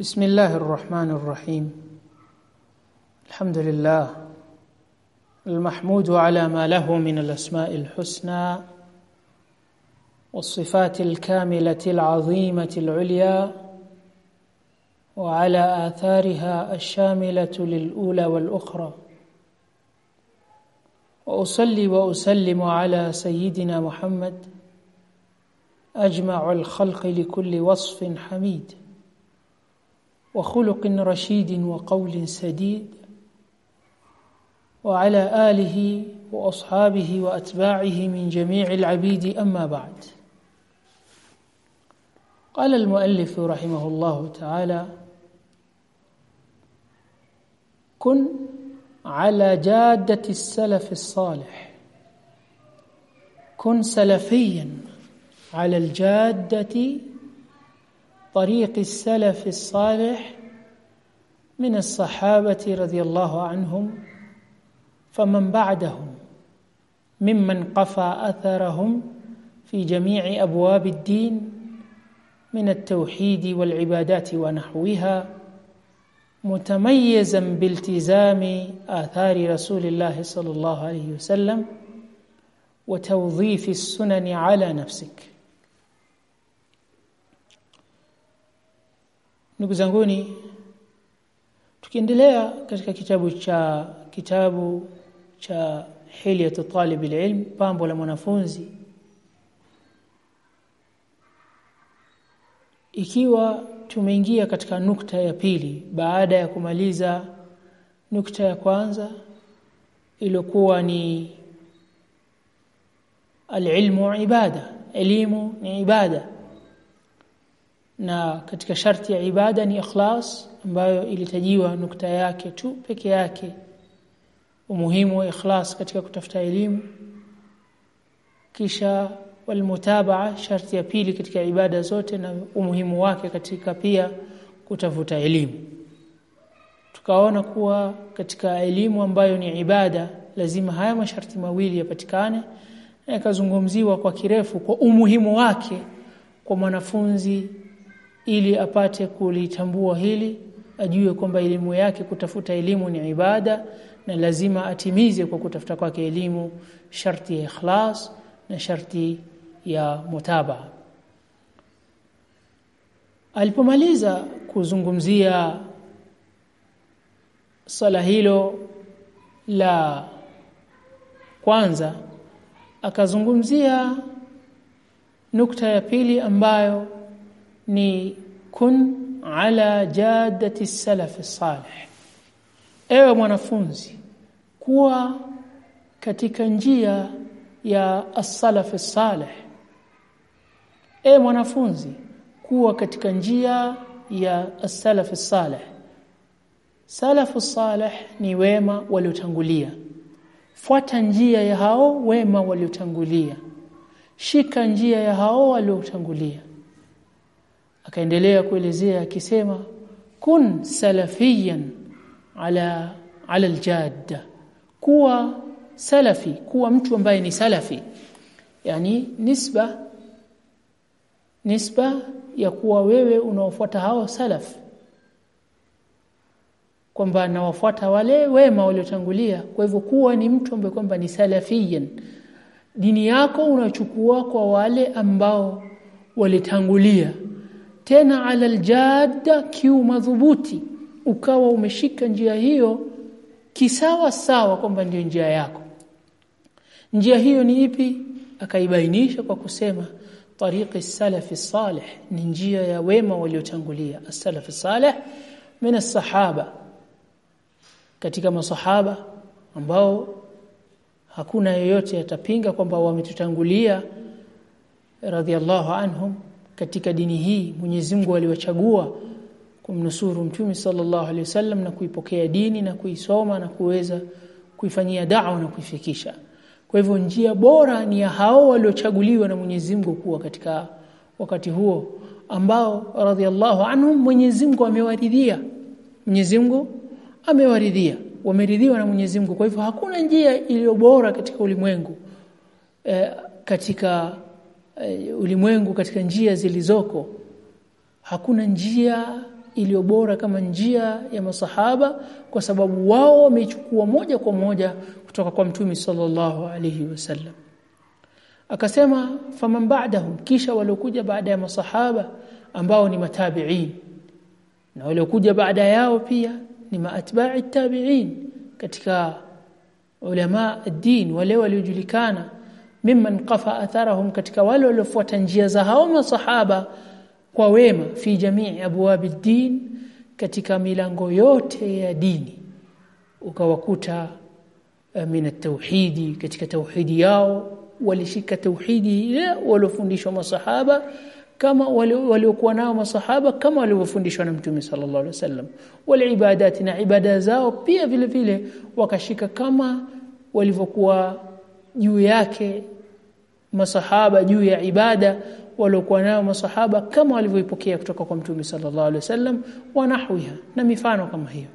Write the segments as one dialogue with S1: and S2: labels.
S1: بسم الله الرحمن الرحيم. الحمد لله المحمود على ما له من الأسماء الحسنى والصفات الكاملة العظيمة العليا وعلى آثارها الشاملة للأولى والأخرى. وأصلي وأسلم على سيدنا محمد أجمع الخلق لكل وصف حميد. وخلق رشيد وقول سديد وعلى آله وأصحابه وأتباعه من جميع العبيد أما بعد. قال المؤلف رحمه الله تعالى كن على جادة السلف الصالح كن سلفيا على الجادة طريق السلف الصالح من الصحابة رضي الله عنهم فمن بعدهم ممن قفى أثرهم في جميع أبواب الدين من التوحيد والعبادات ونحوها متميزا بالتزام آثار رسول الله صلى الله عليه وسلم وتوظيف السنن على نفسك. Ndugu zanguni tukiendelea katika kitabu cha kitabu cha hilyatu talib alilm pambo la mwanafunzi ikiwa tumeingia katika nukta ya pili baada ya kumaliza nukta ya kwanza iliyokuwa ni alilmu ibada. Elimu ni ibada na katika sharti ya ibada ni ikhlas ambayo ilitajiwa nukta yake tu peke yake. Umuhimu wa ikhlas katika kutafuta elimu. Kisha walmutabaa sharti ya pili katika ibada zote na umuhimu wake katika pia kutafuta elimu. Tukaona kuwa katika elimu ambayo ni ibada lazima haya masharti mawili yapatikane na yakazungumziwa kwa kirefu kwa umuhimu wake kwa mwanafunzi ili apate kulitambua hili ajue kwamba elimu yake kutafuta elimu ni ibada na lazima atimize kwa kutafuta kwake elimu sharti ya ikhlas na sharti ya mutaba. Alipomaliza kuzungumzia sala hilo la kwanza akazungumzia nukta ya pili ambayo ni kun ala jadati salaf salih. Ewe mwanafunzi kuwa katika njia ya as-salaf salih. Ewe mwanafunzi kuwa katika njia ya as-salaf salih. Salafu salih ni wema waliotangulia. Fuata njia ya hao wema waliotangulia. Shika njia ya hao waliotangulia akaendelea kuelezea akisema kun salafiyan ala ala aljadda. Kuwa salafi kuwa mtu ambaye ni salafi. Yani nisba nisba ya kuwa wewe unaofuata hao salaf. Kwamba nawafuata wale wema waliotangulia. Kwa hivyo kuwa ni mtu ambaye kwamba ni salafiyan. Dini yako unachukua kwa wale ambao walitangulia tena ala aljadda kiu madhubuti ukawa umeshika njia hiyo kisawa sawa kwamba ndio njia yako. Njia hiyo ni ipi? Akaibainisha kwa kusema tariqi salafi salih ni njia ya wema waliotangulia. As-salaf salih min as-sahaba katika masahaba ambao hakuna yeyote atapinga kwamba wametutangulia radhiallahu anhum katika dini hii Mwenyezi Mungu aliwachagua kumnusuru mtume sallallahu alaihi wasallam na kuipokea dini na kuisoma na kuweza kuifanyia da'wa na kuifikisha. Kwa hivyo njia bora ni ya hao waliochaguliwa na Mwenyezi Mungu kuwa katika wakati huo ambao radhiallahu anhum Mwenyezi Mungu amewaridhia. Mwenyezi Mungu amewaridhia wameridhiwa na Mwenyezi Mungu. Kwa hivyo hakuna njia iliyo bora katika ulimwengu e, katika e, ulimwengu katika njia zilizoko hakuna njia iliyo bora kama njia ya masahaba kwa sababu wao wamechukua moja kwa moja kutoka kwa mtume sallallahu alayhi wasallam. Akasema faman ba'dahum kisha waliokuja baada ya masahaba ambao ni matabi'in na waliokuja baada yao pia ni maatba'i tabi'in katika ulama ad-din wale waliojulikana mimman qafa atharahum katika wale waliofuata njia za hao masahaba kwa wema fi jamii abwab ad-din katika milango yote ya dini ukawakuta min at-tauhidi katika tauhidi yao walishika tauhidi ile waliofundishwa masahaba kama waliokuwa nao masahaba kama walivyofundishwa na mtume sallallahu alaihi wasallam. Wal na ibada zao pia vile vile wakashika kama walivyokuwa juu yake masahaba juu ya ibada waliokuwa nao masahaba kama walivyoipokea kutoka kwa mtume sallallahu alaihi wasallam wa nahwiha na mifano kama hiyo.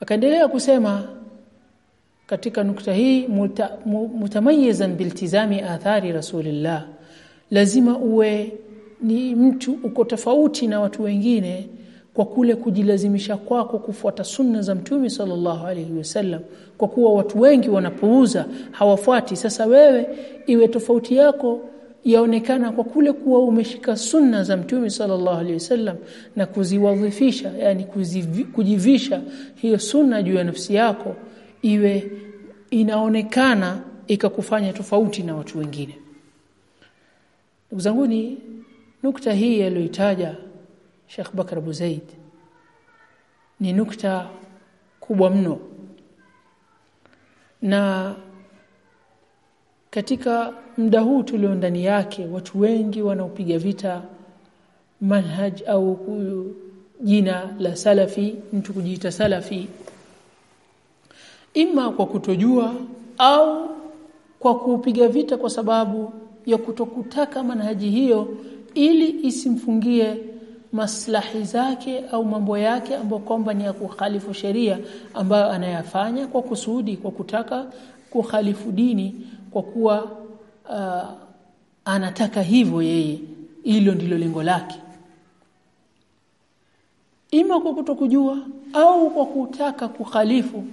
S1: Akaendelea kusema katika nukta hii mutamayizan biltizami athari rasulillah. Lazima uwe ni mtu uko tofauti na watu wengine kwa kule kujilazimisha kwako kufuata sunna za mtume sallallahu alaihi wasallam kwa kuwa watu wengi wanapouza hawafuati. Sasa wewe iwe tofauti yako yaonekana kwa kule kuwa umeshika sunna za mtume sallallahu alaihi wasallam na kuziwadhifisha yani kujivisha hiyo sunna juu ya nafsi yako iwe inaonekana ikakufanya tofauti na watu wengine. Ndugu zangu ni nukta hii aliyoitaja Sheikh Bakar Abu Zaid. Ni nukta kubwa mno. Na katika muda huu tulio ndani yake watu wengi wanaopiga vita manhaj au jina la salafi mtu kujiita salafi ima kwa kutojua au kwa kupiga vita kwa sababu ya kutokutaka manhaji hiyo ili isimfungie maslahi zake au mambo yake ambayo kwamba ni ya kukhalifu sheria ambayo anayafanya kwa kusudi kwa kutaka kukhalifu dini kwa kuwa uh, anataka hivyo yeye. Hilo ndilo lengo lake. Ima kwa kutokujua au kwa kutaka kukhalifu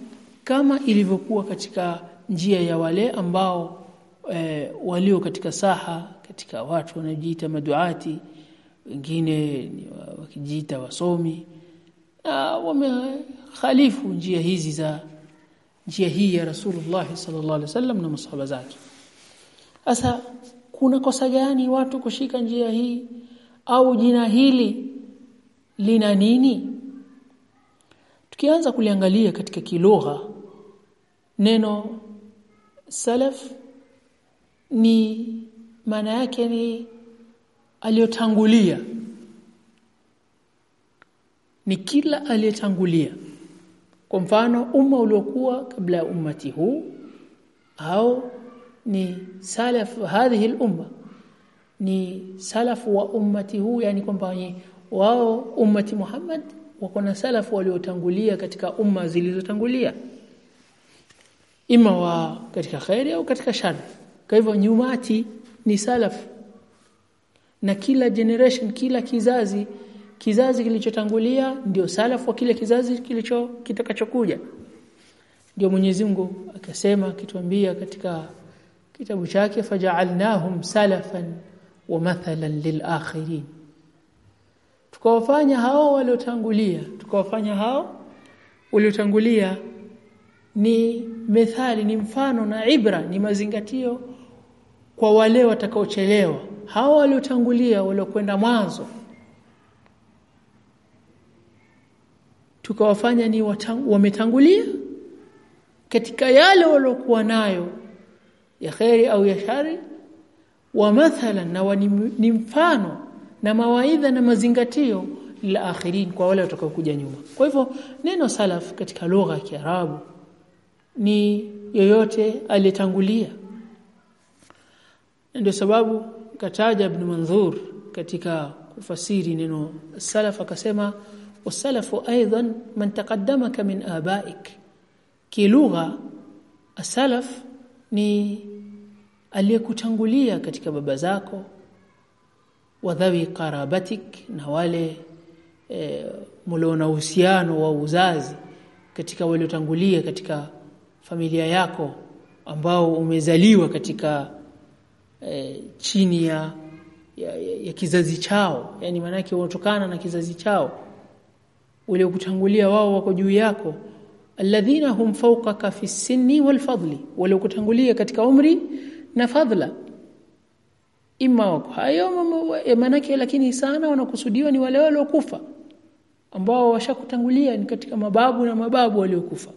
S1: kama ilivyokuwa katika njia ya wale ambao e, walio katika saha katika watu wanaojiita maduati wengine wakijiita wasomi. Na wamekhalifu njia hizi za njia hii ya Rasulullah sallallahu alaihi wasallam na masahaba zake. Sasa kuna kosa gani watu kushika njia hii? Au jina hili lina nini? Tukianza kuliangalia katika kilugha neno salaf ni maana yake ni aliyotangulia. Ni kila aliyetangulia. Kwa mfano umma uliokuwa kabla ya ummati huu au ni salaf hadhihi al-umma ni salafu wa ummati huu yani kwamba wao ummati Muhammad wako na salafu waliotangulia katika umma zilizotangulia. Ima wa katika khairi au katika shari kwa hivyo nyumati ni salaf na kila generation kila kizazi kizazi kilichotangulia ndio salafu wa kile kizazi kilicho kitakachokuja. Ndio Mwenyezi Mungu akasema akituambia katika kitabu chake faja'alnahum salafan wa mathalan lilakhirin. Tukawafanya hao waliotangulia tukawafanya hao waliotangulia ni methali ni mfano na ibra ni mazingatio kwa wale watakaochelewa hao waliotangulia waliokwenda mwanzo tukawafanya ni wametangulia katika yale waliokuwa nayo ya khairi au ya shari wa mathalan na ni mfano na mawaidha na mazingatio la akhirin kwa wale watakaokuja nyuma. Kwa hivyo neno salaf katika lugha ya Kiarabu ni yoyote aliyetangulia. Ndio sababu kataja ibn Manzur katika kufasiri neno salaf akasema wasalafu aidan man taqaddamaka min abaik. Kilugha asalaf ni aliyekutangulia katika baba zako. Wadhawi qarabatik na wale e, mliona uhusiano wa uzazi katika waliotangulia katika familia yako ambao umezaliwa katika e, chini ya, ya, ya, ya kizazi chao. Yani maanake wanatokana na kizazi chao. Ule wao wako juu yako. Alladhina hum fawqaka fi sinni wal fadli. Wale katika umri na fadla imma wako hayo eh, maanake lakini sana wanakusudiwa ni wale waliokufa. Ambao washakutangulia ni katika mababu na mababu waliokufa.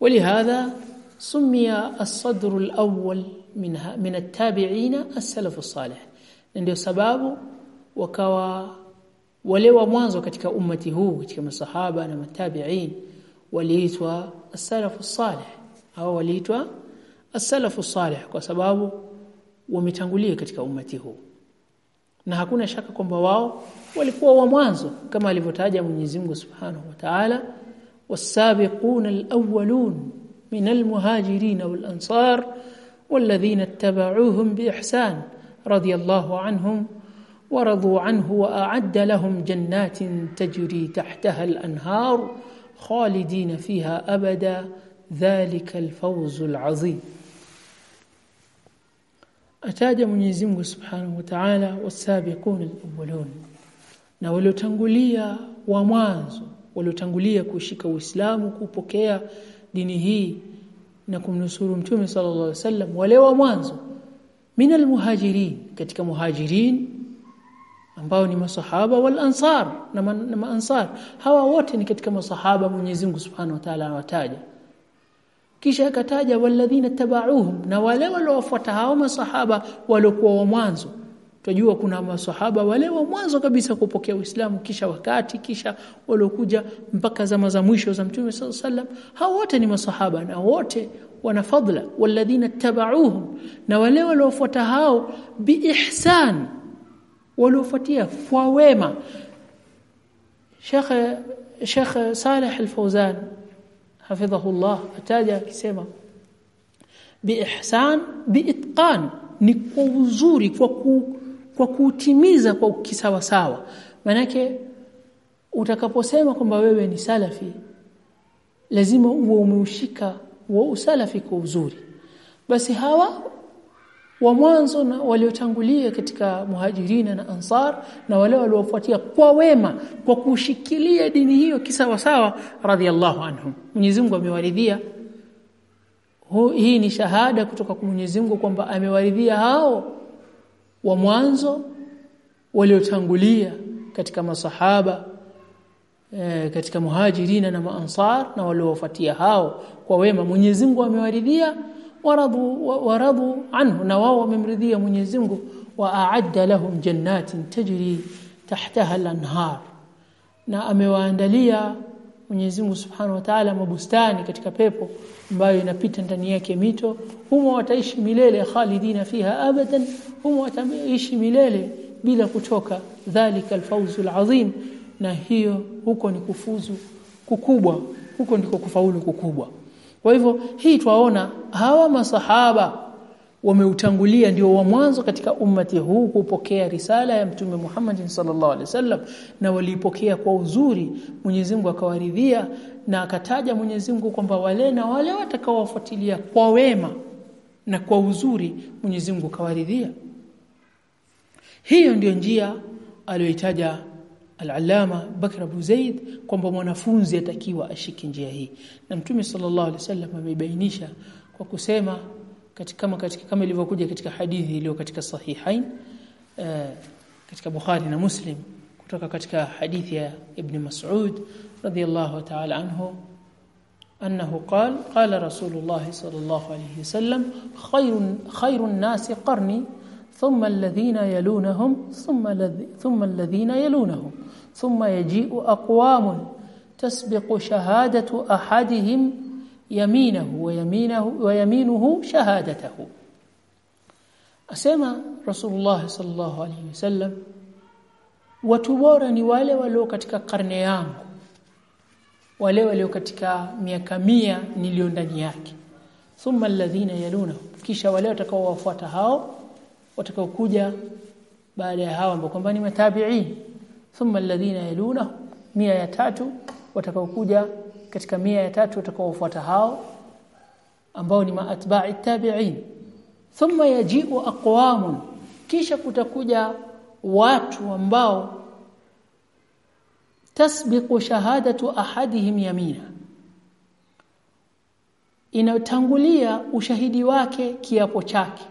S1: Walihadha سمي الصدر الأول من من التابعين السلف الصالح ndio sababu wakawa wale wa mwanzo katika ummati huu katika masahaba na matabi'in waliitwa as-salafu salih au waliitwa as-salafu salih kwa sababu wametangulia katika ummati huu na hakuna shaka kwamba wao walikuwa wa mwanzo kama alivyotaja Mwenyezi Mungu Subhanahu wa Ta'ala was-sabiquna al-awwalun من المهاجرين والأنصار والذين اتبعوهم بإحسان رضي الله عنهم ورضوا عنه وأعد لهم جنات تجري تحتها الأنهار خالدين فيها أبدا. ذلك الفوز العظيم. أتاد من يزمه سبحانه وتعالى والسابقون الأولون. نولو تنقليا ومعز ولو تنقليا كوشك وإسلام كوبوكيا dini hii na kumnusuru Mtume sallallahu alaihi wasallam wale wa mwanzo min almuhajirin katika muhajirin ambao ni masahaba wal ansar na, maansar hawa wote ni katika masahaba Mwenyezi Mungu Subhanahu wa Ta'ala anawataja. Kisha akataja walladhina tabauhum na wale waliofuata hao masahaba waliokuwa wa mwanzo tunajua kuna masahaba wale wa mwanzo kabisa kupokea Uislamu kisha wakati kisha waliokuja mpaka zama za mwisho za Mtume SAW sallam hao wote ni masahaba na wote wana fadla walladhina tabauhum na wale waliofuata hao biihsan waliofuatia kwa wema. Sheikh Sheikh Saleh Al-Fawzan hafidhahullah ataja akisema biihsan biitqan ni kwa uzuri kwa ku, kwa kutimiza kwa kisawa sawa manake utakaposema kwamba wewe ni salafi lazima uwe umeushika wa usalafi kwa uzuri. Basi hawa wa mwanzo na waliotangulia katika muhajirina na ansar na wale waliofuatia kwa wema kwa kushikilia dini hiyo kisawa sawa radhiallahu anhum. Mwenyezi Mungu amewaridhia. Hii ni shahada kutoka kwa Mwenyezi Mungu kwamba amewaridhia hao wa mwanzo waliotangulia katika masahaba e, katika muhajirina na maansar na waliofuatia hao kwa wema. Mwenyezi Mungu amewaridhia waradhu waradhu anhu na wao wamemridhia Mwenyezi Mungu. Wa a'adda lahum jannatin tajri tahtaha al-anhar na amewaandalia Mwenyezi Mungu Subhanahu wa Ta'ala mabustani katika pepo ambayo inapita ndani yake mito. Humo wataishi milele khalidina fiha abadan. Humo wataishi milele bila kutoka dhalika alfawzul azim. Na hiyo huko ni kufuzu kukubwa. Huko ndiko kufaulu kukubwa. Kwa hivyo hii twaona hawa masahaba wameutangulia ndio wa mwanzo katika ummati huu kupokea risala ya mtume Muhammad sallallahu alaihi wasallam na walipokea kwa uzuri. Mwenyezi Mungu akawaridhia na akataja Mwenyezi Mungu kwamba wale na wale watakaowafuatilia kwa wema na kwa uzuri Mwenyezi Mungu kawaridhia hiyo ndiyo njia aliyoitaja Al-Allama Bakr Abu Zaid kwamba mwanafunzi atakiwa ashike njia hii. Na Mtume sallallahu alaihi wasallam amebainisha kwa kusema katika kama katika kama ilivyokuja katika hadithi iliyo katika sahihain uh, katika Bukhari na Muslim kutoka katika hadithi ya Ibn Mas'ud radiyallahu ta'ala anhu أنه قال قال رسول الله صلى الله عليه وسلم خير خير الناس قرني ثم الذين يلونهم ثم ثم الذين يلونهم ثم يجيء أقوام تسبق شهادة أحدهم yaminahu wa yaminahu wa yaminuhu shahadatahu. Asema rasulullah sallallahu alaihi wasallam watu bora ni wale walio katika karne yangu wale walio katika miaka mia nilio ndani yake. Thumma alladhina yaluna kisha wale watakaowafuata hao watakaokuja baada ya hao ambao kwamba ni matabi'in. Thumma alladhina yaluna mia ya tatu watakaokuja katika mia ya tatu utakaofuata hao ambao ni maatba'i tabi'in. Thumma yaji'u aqwamun kisha kutakuja watu ambao tasbiqu shahadatu ahadihim yamina. Inatangulia ushahidi wake kiapo chake.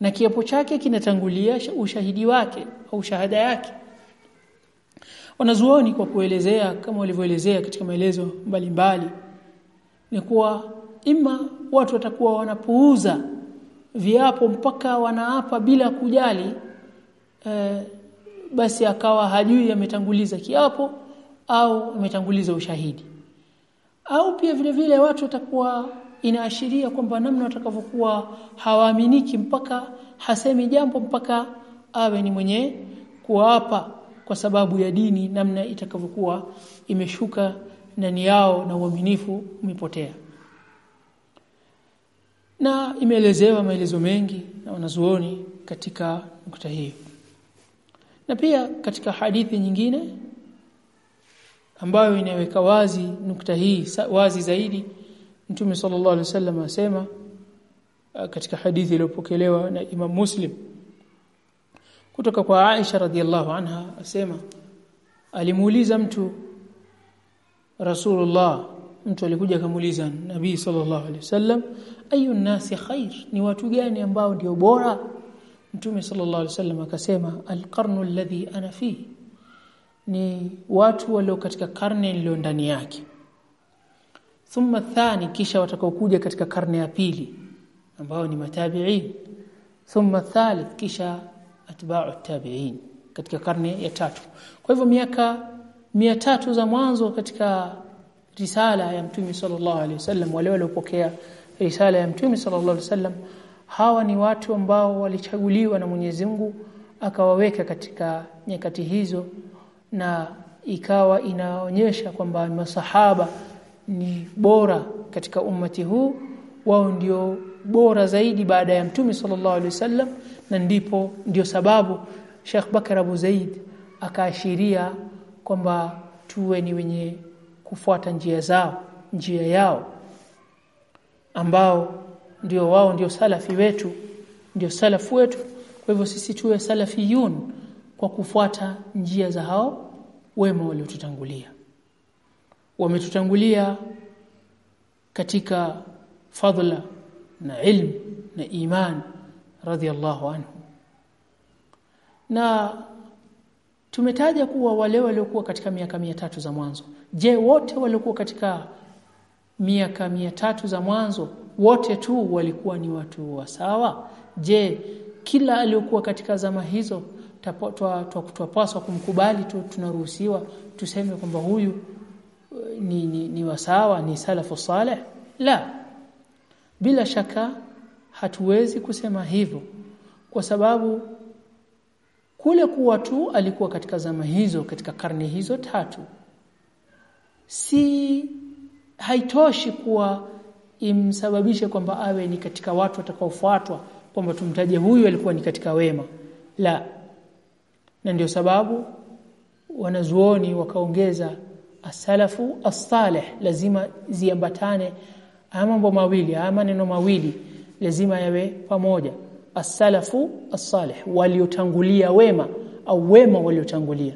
S1: Na kiapo chake kinatangulia ushahidi wake au shahada yake wanazuoni kwa kuelezea kama walivyoelezea katika maelezo mbalimbali ni kuwa ima watu watakuwa wanapuuza viapo mpaka wanaapa bila kujali e, basi akawa hajui ametanguliza kiapo au ametanguliza ushahidi. Au pia vile vile watu watakuwa inaashiria kwamba namna watakavyokuwa hawaaminiki mpaka hasemi jambo mpaka awe ni mwenye kuapa kwa sababu ya dini namna itakavyokuwa imeshuka ndani yao na uaminifu umepotea. Na imeelezewa maelezo mengi na wanazuoni katika nukta hiyo na pia katika hadithi nyingine ambayo inaweka wazi nukta hii wazi zaidi Mtume sallallahu alaihi wasallam asema katika hadithi iliyopokelewa na Imam Muslim kutoka kwa Aisha radhiallahu anha asema alimuuliza mtu Rasulullah mtu alikuja akamuuliza Nabii sallallahu alaihi wasallam ayu nasi khair? Ni watu gani ambao ndio bora? Mtume sallallahu alaihi wasallam akasema alqarnu alladhi ana fi ni watu walio katika karne nilio ndani yake. Thumma thani kisha watakaokuja katika karne ya pili ambao ni matabi'in. Thumma thalith kisha atba'u tabi'in katika karne ya tatu. Kwa hivyo miaka mia tatu za mwanzo katika risala ya mtume sallallahu alaihi wasallam wale waliopokea risala ya mtume sallallahu alaihi wasallam hawa ni watu ambao walichaguliwa na Mwenyezi Mungu akawaweka katika nyakati hizo na ikawa inaonyesha kwamba masahaba ni bora katika ummati huu wao ndio bora zaidi baada ya mtume sallallahu alaihi wasallam na ndipo ndio sababu Sheikh Bakar Abu Zaid akaashiria kwamba tuwe ni wenye kufuata njia zao njia yao ambao ndio wao ndio salafi wetu ndio salafu wetu. Kwa hivyo sisi tuwe salafiyun kwa kufuata njia za hao wema waliotutangulia. Wametutangulia katika fadla na ilmu na iman radhiallahu anhu. Na tumetaja kuwa wale waliokuwa katika miaka mia tatu za mwanzo. Je wote waliokuwa katika miaka mia tatu za mwanzo wote tu walikuwa ni watu wa sawa? Je kila aliyokuwa katika zama hizo twapaswa kumkubali tu tunaruhusiwa tuseme kwamba huyu ni, ni, ni wasawa ni salafu saleh? La. Bila shaka hatuwezi kusema hivyo kwa sababu kule kuwa tu alikuwa katika zama hizo katika karne hizo tatu si haitoshi kuwa imsababishe kwamba awe ni katika watu watakaofuatwa kwamba tumtaje huyu alikuwa ni katika wema. La na ndio sababu wanazuoni wakaongeza asalafu as-salih lazima ziambatane ama mambo mawili ama neno mawili lazima yawe pamoja. As-salafu as-salih waliotangulia wema au wema waliotangulia.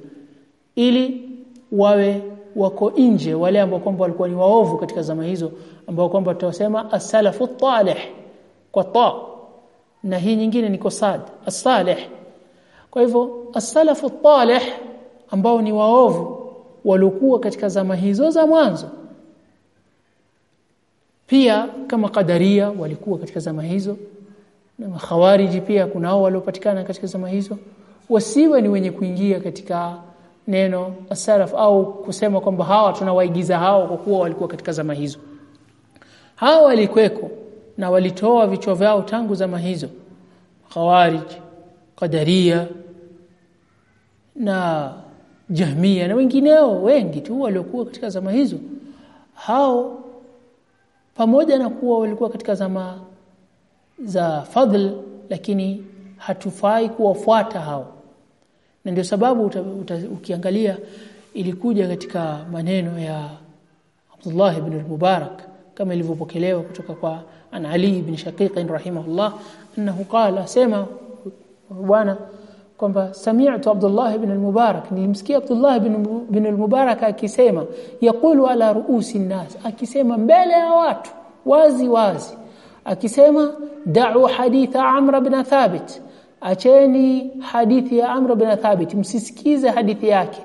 S1: Ili wawe wako nje wale ambao kwamba walikuwa ni waovu katika zama hizo ambao kwamba tutasema as-salafu talih kwa ta. Na hii nyingine ni kosad as-salih. Kwa hivyo as-salafu talih ambao ni waovu waliokuwa katika zama hizo za mwanzo pia kama kadaria walikuwa katika zama hizo na makhawariji pia kunao waliopatikana katika zama hizo wasiwe ni wenye kuingia katika neno asaraf au kusema kwamba hawa tunawaigiza hao kwa kuwa walikuwa katika zama hizo. Hawa walikweko na walitoa vichwa vyao tangu zama hizo. Khawarij qadaria na jahmia na wengineo wengi tu waliokuwa katika zama hizo. Hao pamoja na kuwa walikuwa katika zama za fadhl lakini hatufai kuwafuata hao. Na ndio sababu uta, uta, ukiangalia ilikuja katika maneno ya Abdullah ibn al-Mubarak kama ilivyopokelewa kutoka kwa an Ali ibn Shaqiq rahimahullah annahu qala sema bwana kwamba sami'tu Abdullah ibn al-Mubarak nilimsikia Abdullah ibn al-Mubarak akisema yaqulu ala ruusi nas akisema mbele ya watu wazi wazi akisema da'u haditha Amr ibn Thabit acheni hadithi ya Amr ibn Thabit msisikize hadithi yake.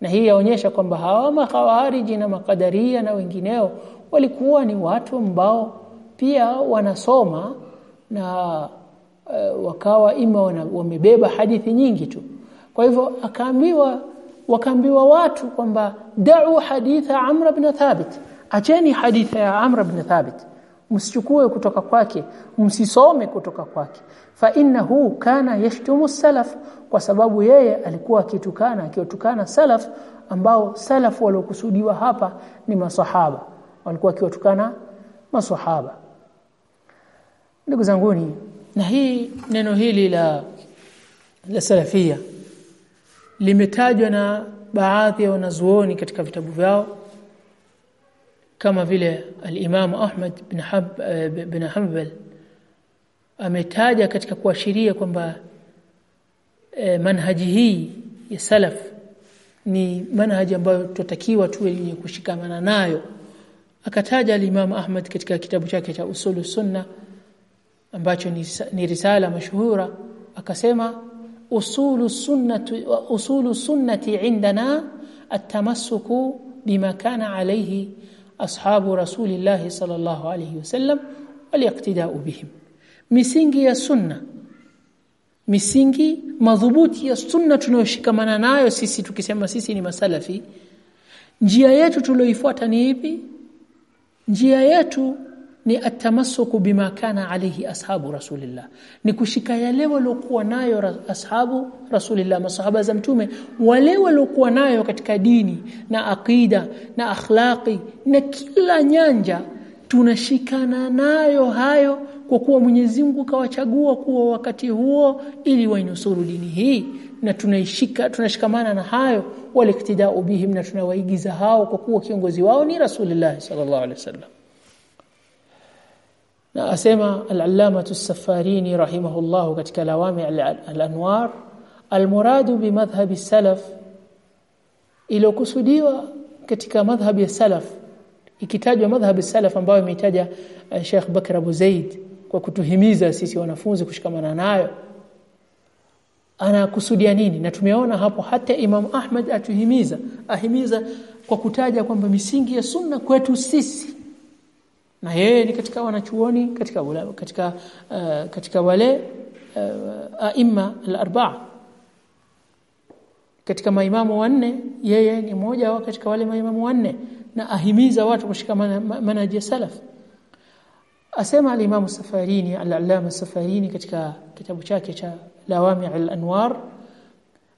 S1: Na hii yaonyesha kwamba hawa makhawariji na makadaria na wengineo walikuwa ni watu ambao pia wanasoma na uh, wakawa ima wamebeba hadithi nyingi tu. Kwa hivyo akaambiwa wakaambiwa watu kwamba da'u haditha Amr ibn Thabit. Acheni haditha ya Amr ibn Thabit. Msichukue kutoka kwake msisome kutoka kwake. Fa innahu kana yashtumu salaf kwa sababu yeye alikuwa akitukana akiotukana salaf ambao salaf waliokusudiwa hapa ni masahaba. Walikuwa akiwatukana masahaba. Ndugu zanguni na hii neno hili la la salafia limetajwa na baadhi ya wanazuoni katika vitabu vyao kama vile al-Imam Ahmad bin Hab bin Hanbal ametaja katika kuashiria kwamba e, manhaji hii ya salaf ni manhaji ambayo tutatakiwa tuwe kushikamana nayo. Akataja al-Imam Ahmad katika kitabu chake cha Usulu Sunna ambacho ni, risala mashuhura akasema usulu sunnati usulu sunnati indana at-tamassuku bima kana alayhi ashabu rasulillahi sallallahu alayhi wasallam waliqtida'u bihim. Misingi ya sunna misingi madhubuti ya sunna tunayoshikamana nayo sisi tukisema sisi ni masalafi njia yetu tulioifuata ni ipi? Njia yetu ni atamassuku bima kana alayhi ashabu rasulillah. Ni kushika yale waliokuwa nayo ashabu rasulillah masahaba za mtume wale waliokuwa nayo katika dini na akida na akhlaqi na kila nyanja tunashikana nayo hayo kwa kuwa Mwenyezi Mungu kawachagua kuwa wakati huo ili wainusuru dini hii. Na tunaishika tunashikamana na hayo waliktidau bihim na tunawaigiza hao kwa kuwa kiongozi wao ni Rasulullah sallallahu alaihi wasallam na asema al-allama as-safarini rahimahullah katika lawami al-anwar al-muradu bi madhhabi salaf ilokusudiwa katika madhhabi ya salaf ikitajwa madhhabi salaf ambayo imeitaja uh, Sheikh Bakr Abu Zaid kwa kutuhimiza sisi wanafunzi kushikamana nayo. Anakusudia nini? Na tumeona hapo hata Imam Ahmad atuhimiza ahimiza kwa kutaja kwamba misingi ya sunna kwetu sisi na yeye ni katika wanachuoni katika wala, katika uh, katika wale uh, aima al-arba'a. Katika maimamu wanne yeye ni mmoja wa katika wale maimamu wanne na ahimiza watu kushikamana manhaji ya salaf. Asema al-Imam Safarini al-Allama Safarini katika kitabu chake cha Lawami' al-Anwar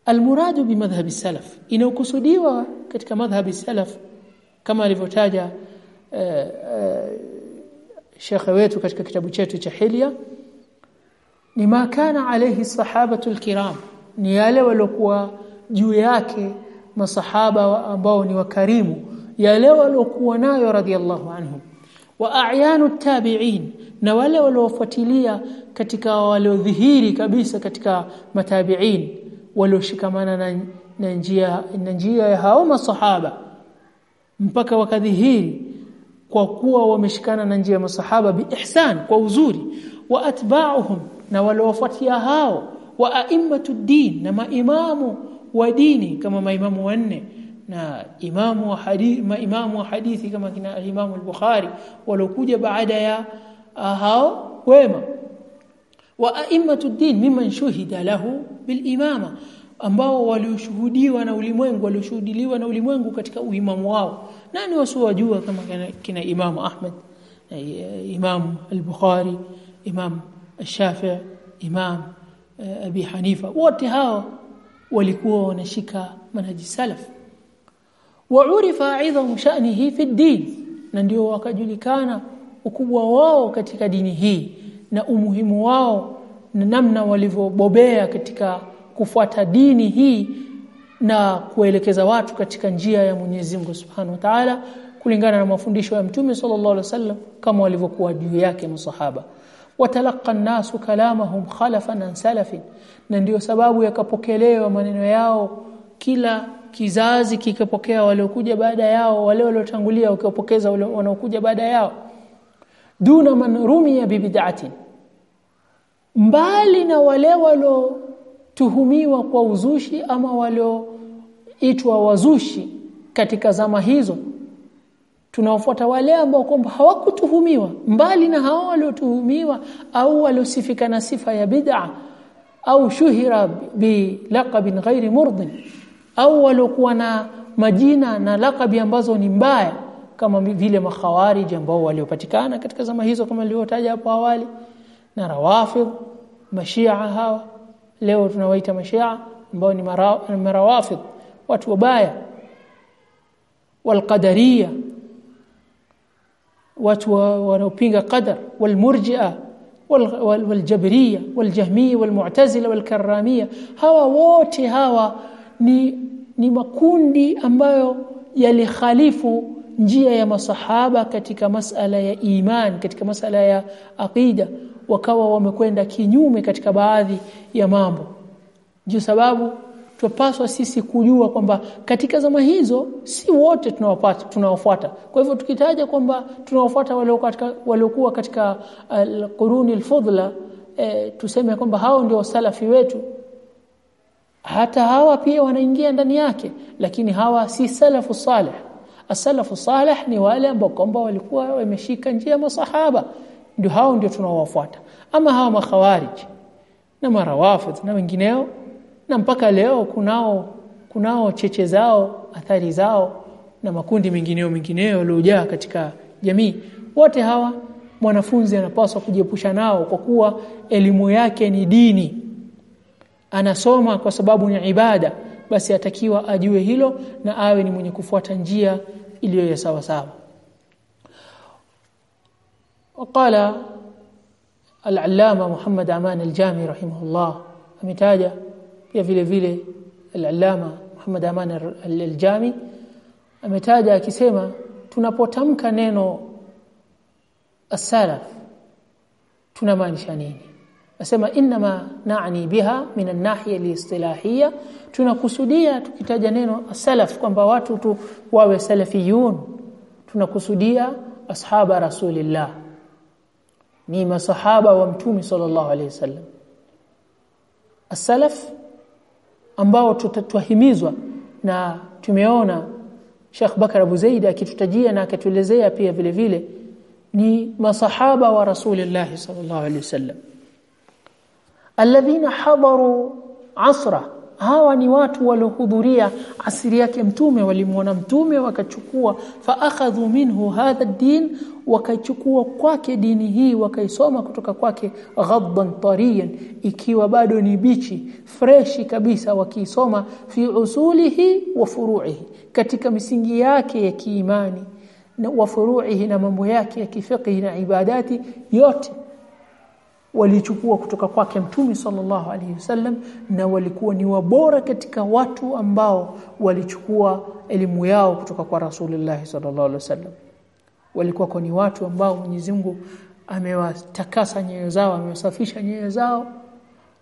S1: al-muradu bi madhhabi salaf. Inayokusudiwa katika madhhabi salaf kama alivyotaja uh, shekhe wetu katika kitabu chetu cha Hilya ni makana alayhi sahabatu alkiram ni yale waliokuwa juu yake masahaba ambao ni wakarimu yale waliokuwa nayo radhiallahu anhum. Wa a'yanu tabi'in na wale waliofuatilia katika waliodhihiri kabisa katika matabi'in walioshikamana na, na njia na njia ya hao masahaba mpaka wakadhihiri kwa kuwa wameshikana na njia ya masahaba biihsan kwa uzuri wa atba'uhum na waliofuatia hao wa a'immatuddin na maimamu wa dini kama maimamu wanne na imamu wa hadithi maimamu wa hadithi kama kina imamu al-Bukhari walokuja baada ya hao wema. Wa a'immatuddin mimman shuhida lahu bil imama ambao walioshuhudiwa na ulimwengu walioshuhudiliwa na ulimwengu katika uimamu wao. Nani wasiojua kama kina, kina Imam Ahmad Imam al-Bukhari Imam al-Shafi'i Imam Abi Hanifa. Wote hao walikuwa wanashika manhaji salaf. Waurifa aidha sha'nihi fi din na ndio wakajulikana ukubwa wao katika dini hii na umuhimu wao na namna walivyobobea katika kufuata dini hii na kuelekeza watu katika njia ya Mwenyezi Mungu Subhanahu wa Ta'ala kulingana na mafundisho ya Mtume sallallahu alaihi wasallam kama walivyokuwa juu yake masahaba. Watalaqa an-nasu kalamahum khalafan an salafin. Na ndio sababu yakapokelewa maneno yao kila kizazi kikapokea waliokuja baada yao wale waliotangulia wakapokeza wale wanaokuja baada yao. Duna man rumiya bibid'atin mbali na wale waliotuhumiwa kwa uzushi ama walioitwa wazushi katika zama hizo. Tunaofuata wale ambao kwamba hawakutuhumiwa mbali na hao waliotuhumiwa au waliosifika na sifa ya bid'a au shuhira bi laqabin ghairi murdin au waliokuwa na majina na lakabi ambazo ni mbaya kama vile makhawarij ambao waliopatikana katika zama hizo kama nilivyotaja hapo awali na rawafid mashia hawa leo tunawaita mashia ambao ni marawafid watu wabaya walqadariya watu wanaopinga qadar walmurji'a والجبريه والجهميه والمعتزله والكراميه hawa wote hawa ni ni makundi ambayo yalikhalifu njia ya masahaba katika masala ya iman katika masala ya aqida wakawa wamekwenda kinyume katika baadhi ya mambo. Ndio sababu tupaswa sisi kujua kwamba katika zama hizo si wote tunawapata tunawafuata. Kwa hivyo tukitaja kwamba tunawafuata wale katika waliokuwa katika al-quruni al-fudla e, tuseme kwamba hao ndio salafi wetu. Hata hawa pia wanaingia ndani yake lakini hawa si salafu salih. Asalafu salih ni wale ambao kwamba walikuwa wameshika njia ya masahaba ndio hao ndio tunaowafuata. Ama hawa makhawarij na marawafid na wengineo na mpaka leo kunao kunao cheche zao athari zao na makundi mengineo mengineo yaliyojaa katika jamii. Wote hawa mwanafunzi anapaswa kujiepusha nao kwa kuwa elimu yake ni dini. Anasoma kwa sababu ni ibada basi atakiwa ajue hilo na awe ni mwenye kufuata njia iliyo ya sawa sawa وقال العلامه محمد امان الجامي رحمه الله ametaja pia vile vile al-allama Muhammad Aman al-Jami ametaja akisema tunapotamka neno as-salaf tunamaanisha nini asema inma naani biha min an-nahiya al-istilahiyya tunakusudia tukitaja neno as-salaf kwamba watu tu wawe salafiyun tunakusudia ashaba rasulillah ni masahaba wa mtume sallallahu alaihi wasallam. As-salaf ambao tutahimizwa na tumeona Sheikh Bakar Abu Zaid akitutajia na akatuelezea pia vile vile ni masahaba wa Rasulullah sallallahu alaihi wasallam. Alladhina hadaru asra hawa ni watu waliohudhuria asiri yake mtume walimuona mtume wakachukua fa akhadhu minhu hadha din wakachukua kwake dini hii wakaisoma kutoka kwake ghadban tariyan ikiwa bado ni bichi freshi kabisa wakiisoma fi usulihi wa furu'ihi katika misingi yake ya kiimani na wa furu'ihi na mambo yake ya kifiqhi na ibadati yote walichukua kutoka kwake mtume sallallahu alaihi wasallam na walikuwa ni wabora katika watu ambao walichukua elimu yao kutoka kwa rasulullah sallallahu alaihi wasallam. Walikuwa ni watu ambao Mwenyezi Mungu amewatakasa nyoyo zao amewasafisha nyoyo zao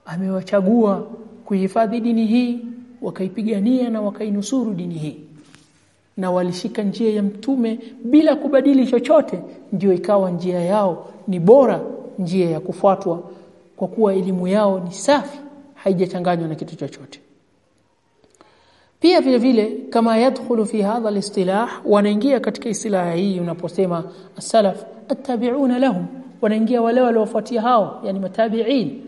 S1: amewachagua kuhifadhi dini hii wakaipigania na wakainusuru dini hii. Na walishika njia ya mtume bila kubadili chochote ndio ikawa njia yao ni bora njia ya kufuatwa kwa kuwa elimu yao ni safi haijachanganywa na kitu chochote. Pia vile vile kama yadkhulu fi hadha alistilah wanaingia katika istilaha hii unaposema as-salaf attabi'una lahum wanaingia wale waliofuatia hao yani matabi'in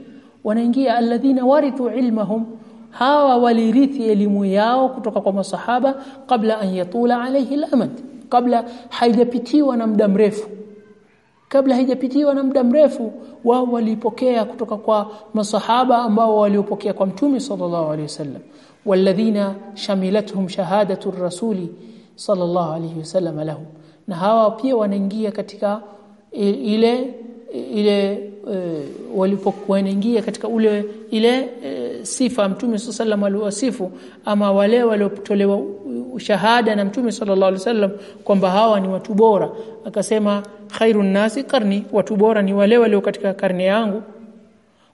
S1: wanaingia alladhina warithu ilmahum hawa walirithi elimu yao kutoka kwa masahaba kabla an yatula alayhi al-amad kabla haijapitiwa na muda mrefu kabla haijapitiwa na muda mrefu wao walipokea kutoka kwa masahaba ambao waliopokea kwa mtume sallallahu alaihi wasallam. Walladhina shamilatuhum shahadatu rasuli sallallahu alaihi wasallam lahum na hawa pia wanaingia katika ile ile e, walipokuwa wanaingia katika ule ile e, sifa mtume sallallahu alaihi aliwasifu ama wale waliotolewa shahada na mtume sallallahu alaihi wasallam kwamba hawa ni watu bora. Akasema khairun nasi karni watu bora ni wale walio katika karne yangu.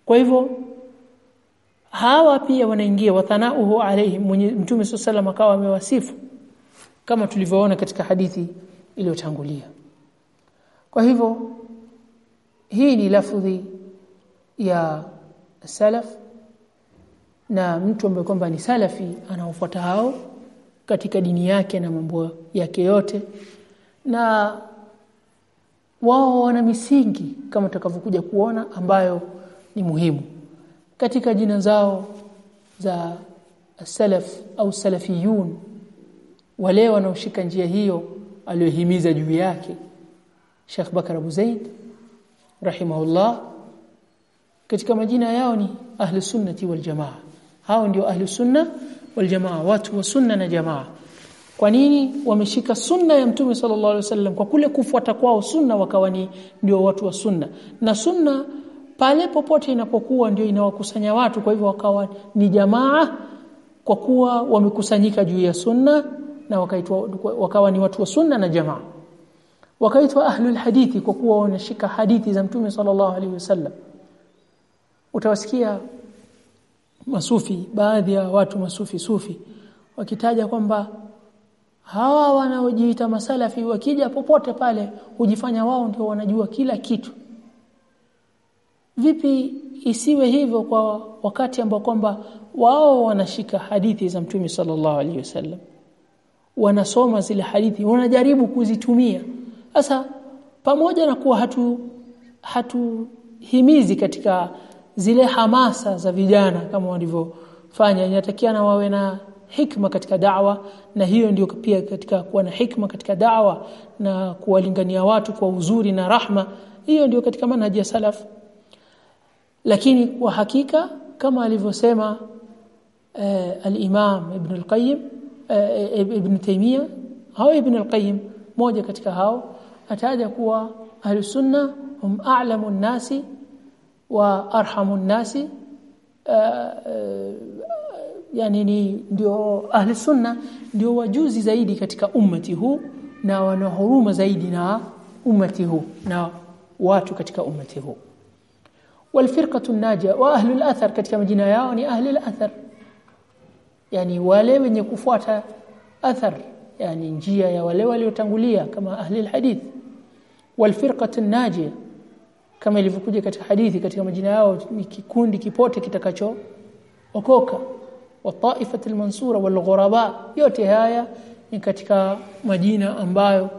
S1: Kwa hivyo hawa pia wanaingia wathanauhu alaihi mtume sallallahu akawa amewasifu kama tulivyoona katika hadithi iliyotangulia. Kwa hivyo hii ni lafdhi ya salaf na mtu ambaye kwamba ni salafi anaofuata hao katika dini yake na mambo yake yote na wao wana misingi kama tutakavyokuja kuona ambayo ni muhimu katika jina zao za salaf au salafiyun wale wanaoshika njia hiyo aliyohimiza juu yake Sheikh Bakar Abu Zaid rahimahullah. Katika majina yao ni ahli sunnati wal jamaa. Hao ndio ahli sunna wal jamaa watu wa sunna na jamaa. Kwa nini wameshika sunna ya mtume sallallahu alaihi wasallam? Kwa kule kufuata kwao sunna wakawa ni ndio watu wa sunna na sunna pale popote inapokuwa ndio inawakusanya watu kwa hivyo wakawa ni jamaa kwa kuwa wamekusanyika juu ya sunna na wakaitwa wakawa ni watu wa sunna na jamaa wakaitwa ahlul hadithi kwa kuwa wanashika hadithi za mtume sallallahu alaihi wasallam. Utawasikia masufi baadhi ya watu masufi sufi wakitaja kwamba hawa wanaojiita masalafi wakija popote pale hujifanya wao ndio wanajua kila kitu. Vipi isiwe hivyo kwa wakati ambao kwamba wao wanashika hadithi za mtume sallallahu alaihi wasallam? Wanasoma zile hadithi wanajaribu kuzitumia sasa pamoja na kuwa hatu hatuhimizi katika zile hamasa za vijana kama walivyofanya inatakiana wawe na hikma katika da'wa na hiyo ndio pia katika kuwa na hikma katika da'wa na kuwalingania watu kwa uzuri na rahma hiyo ndio katika manhaji ya salaf. Lakini kwa hakika kama alivyosema eh, al-Imam Ibn al-Qayyim eh, Ibn Taymiyyah au Ibn al-Qayyim moja katika hao ataja kuwa ahlusunna hum a'lamu an-nasi wa arhamu nasi uh, uh, yani ni ndio ahli sunna ndio wajuzi zaidi katika ummati huu na wana huruma zaidi na ummati huu na watu katika ummati huu. Walfirqatu najia wa ahli al-athar katika majina yao ni ahli al-athar yani wale wenye kufuata athar yani njia ya wale waliotangulia kama ahli al-hadith walfirqatu najia kama ilivyokuja katika hadithi katika majina yao ni kikundi kipote kitakacho okoka wa taifat almansura wal ghuraba yote haya ni katika majina ambayo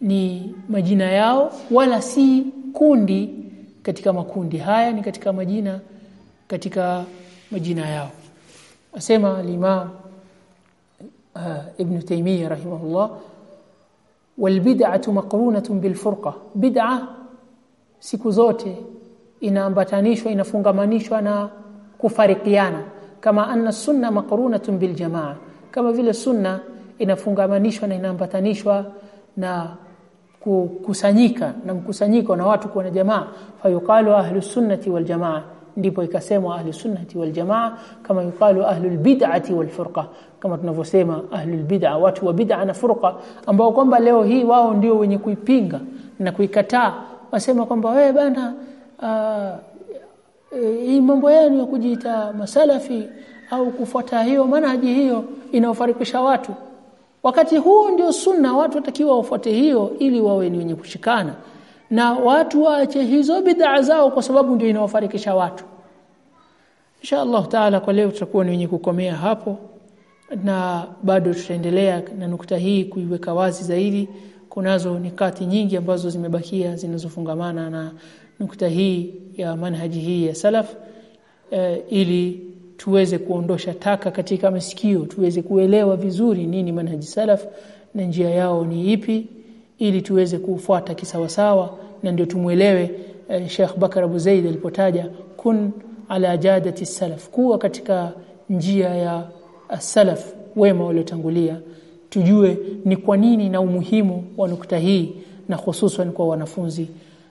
S1: ni majina yao wala si kundi katika makundi. Haya ni katika majina katika majina yao. Asema al-imam uh, ibn taymiyyah rahimahullah wal bid'atu maqrunatun bilfurqa bid'ah siku zote inaambatanishwa inafungamanishwa na kufarikiana. Kama anna sunna maqrunatun biljamaa kama vile sunna inafungamanishwa na inaambatanishwa na kukusanyika na mkusanyiko na watu kuwa na jamaa. Fayuqalu ahlu sunnati wal jamaa ndipo ikasemwa ahli sunnati wal jamaa kama yukalu ahlul bid'ati wal furqa. Kama tunavyosema ahlul bid'a watu wa bid'a na furqa ambao kwamba leo hii wao ndio wenye kuipinga na kuikataa. Wasema kwamba wewe bana hii mambo yenu ya kujiita masalafi au kufuata hiyo manhaji hiyo inaofarikisha watu. Wakati huo ndio sunna watu watakiwa wafuate hiyo ili wawe ni wenye kushikana na watu waache hizo bid'a zao kwa sababu ndio inawafarikisha watu. Insha Allah taala kwa leo tutakuwa ni wenye kukomea hapo na bado tutaendelea na nukta hii kuiweka wazi zaidi. Kunazo nikati nyingi ambazo zimebakia zinazofungamana na nukta hii ya manhaji hii ya salaf e, ili tuweze kuondosha taka katika masikio tuweze kuelewa vizuri nini manhaji salaf na njia yao ni ipi ili tuweze kufuata kisawasawa na ndio tumuelewe eh, Sheikh Bakar Abu Zaid alipotaja kun ala jadati salaf kuwa katika njia ya salaf wema waliotangulia. Tujue ni kwa nini na umuhimu wa nukta hii na hususan kwa wanafunzi.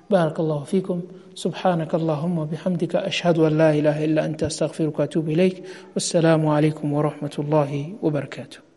S1: Barakallahu fikum. سبحانك اللهم an la ilaha illa anta astaghfiruka wa atubu ilaik wassalamu alaykum wa rahmatullahi wa barakatuh